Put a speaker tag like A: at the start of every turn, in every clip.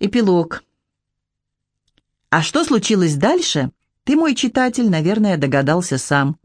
A: Эпилог. А что случилось дальше, ты, мой читатель, наверное, догадался сам.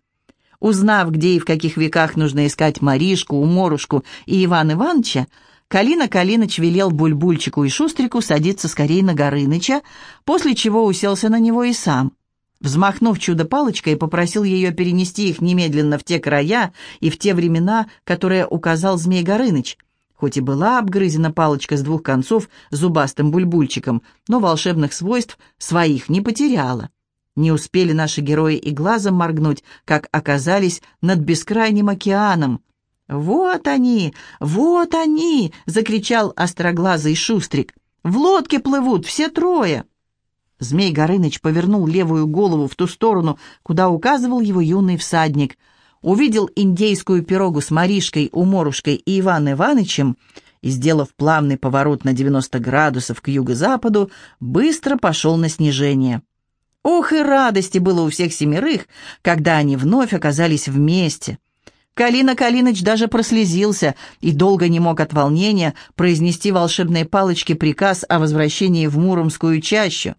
A: Узнав, где и в каких веках нужно искать Маришку, Уморушку и Ивана Ивановича, Калина Калиныч велел Бульбульчику и Шустрику садиться скорее на Горыныча, после чего уселся на него и сам. Взмахнув чудо-палочкой, попросил ее перенести их немедленно в те края и в те времена, которые указал Змей Горыныч – Хоть и была обгрызена палочка с двух концов зубастым бульбульчиком, но волшебных свойств своих не потеряла. Не успели наши герои и глазом моргнуть, как оказались над бескрайним океаном. «Вот они! Вот они!» — закричал остроглазый шустрик. «В лодке плывут все трое!» Змей Горыныч повернул левую голову в ту сторону, куда указывал его юный всадник — увидел индейскую пирогу с Маришкой, Уморушкой и Иван Иванычем и, сделав плавный поворот на 90 градусов к юго-западу, быстро пошел на снижение. Ох и радости было у всех семерых, когда они вновь оказались вместе. Калина Калиныч даже прослезился и долго не мог от волнения произнести волшебной палочке приказ о возвращении в Муромскую чащу.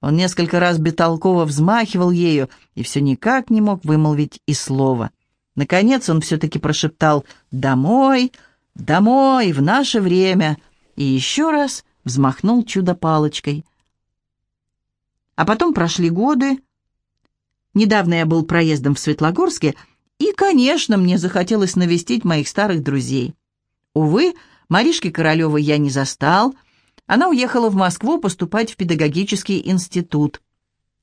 A: Он несколько раз бестолково взмахивал ею и все никак не мог вымолвить и слова. Наконец он все-таки прошептал «Домой! Домой! В наше время!» и еще раз взмахнул чудо-палочкой. А потом прошли годы. Недавно я был проездом в Светлогорске, и, конечно, мне захотелось навестить моих старых друзей. Увы, Маришки Королевой я не застал. Она уехала в Москву поступать в педагогический институт.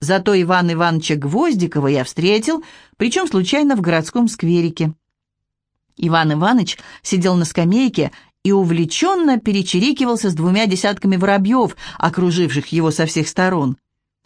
A: Зато Ивана Ивановича Гвоздикова я встретил, причем случайно в городском скверике. Иван Иванович сидел на скамейке и увлеченно перечерикивался с двумя десятками воробьев, окруживших его со всех сторон.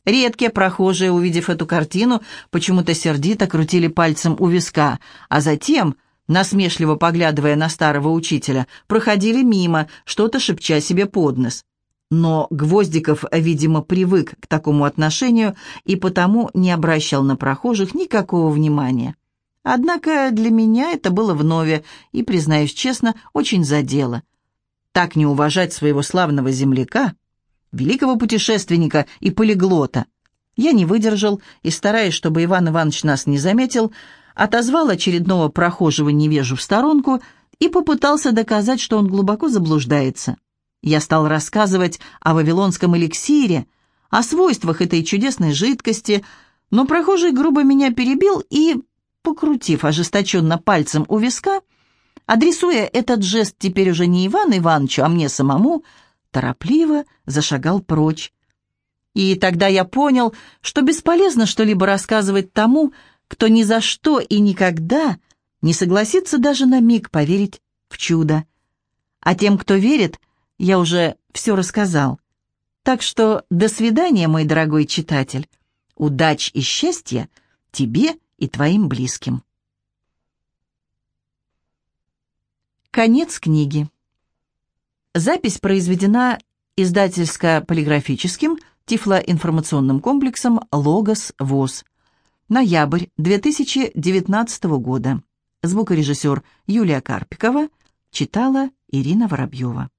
A: Редкие прохожие, увидев эту картину, почему-то сердито крутили пальцем у виска, а затем, насмешливо поглядывая на старого учителя, проходили мимо, что-то шепча себе под нос. Но Гвоздиков, видимо, привык к такому отношению и потому не обращал на прохожих никакого внимания. Однако для меня это было вновь и, признаюсь честно, очень задело. Так не уважать своего славного земляка, великого путешественника и полиглота. Я не выдержал и, стараясь, чтобы Иван Иванович нас не заметил, отозвал очередного прохожего невежу в сторонку и попытался доказать, что он глубоко заблуждается. Я стал рассказывать о вавилонском эликсире, о свойствах этой чудесной жидкости, но прохожий грубо меня перебил и, покрутив ожесточенно пальцем у виска, адресуя этот жест теперь уже не Ивану Ивановичу, а мне самому, торопливо зашагал прочь. И тогда я понял, что бесполезно что-либо рассказывать тому, кто ни за что и никогда не согласится даже на миг поверить в чудо. А тем, кто верит, я уже все рассказал. Так что до свидания, мой дорогой читатель. Удач и счастья тебе и твоим близким. Конец книги. Запись произведена издательско-полиграфическим тифлоинформационным комплексом «Логос ВОЗ». Ноябрь 2019 года. Звукорежиссер Юлия Карпикова читала Ирина Воробьева.